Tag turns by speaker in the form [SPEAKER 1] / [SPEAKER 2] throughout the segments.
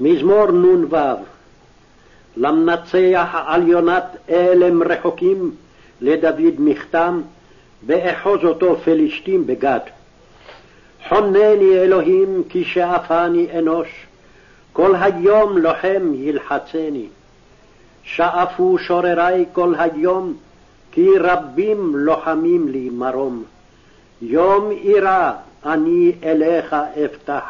[SPEAKER 1] מזמור נ"ו למנצח על יונת אלם רחוקים לדוד מכתם, באחוז אותו פלישתים בגד. חונני אלוהים כי שאפני אנוש, כל היום לוחם ילחצני. שאפו שוררי כל היום, כי רבים לוחמים לי מרום. יום אירא אני אליך אפתח.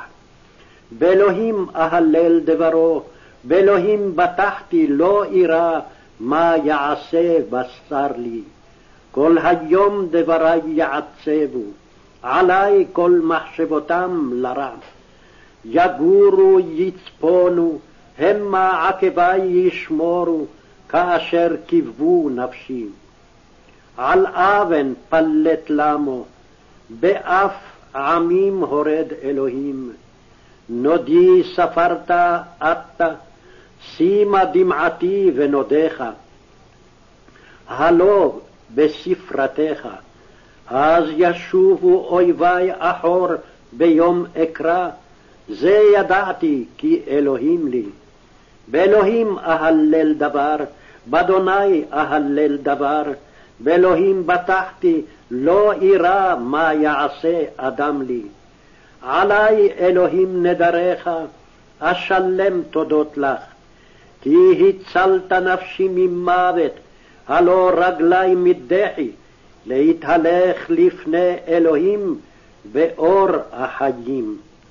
[SPEAKER 1] באלוהים אהלל דברו, באלוהים בטחתי לא אירא מה יעשה בשר לי. כל היום דברי יעצבו, עלי כל מחשבותם לרע. יגורו יצפונו, המה עקבי ישמורו, כאשר קיוו נפשי. על אבן פלט למו, באף עמים הורד אלוהים. נודי ספרת אתה, שימה דמעתי ונודך. הלא בספרתך, אז ישובו אויבי אחור ביום אקרא, זה ידעתי כי אלוהים לי. באלוהים אהלל דבר, באדוני אהלל דבר, באלוהים בטחתי, לא אירא מה יעשה אדם לי. עלי אלוהים נדריך, אשלם תודות לך. כי הצלת נפשי ממוות, הלא רגלי מדחי, להתהלך לפני אלוהים באור החיים.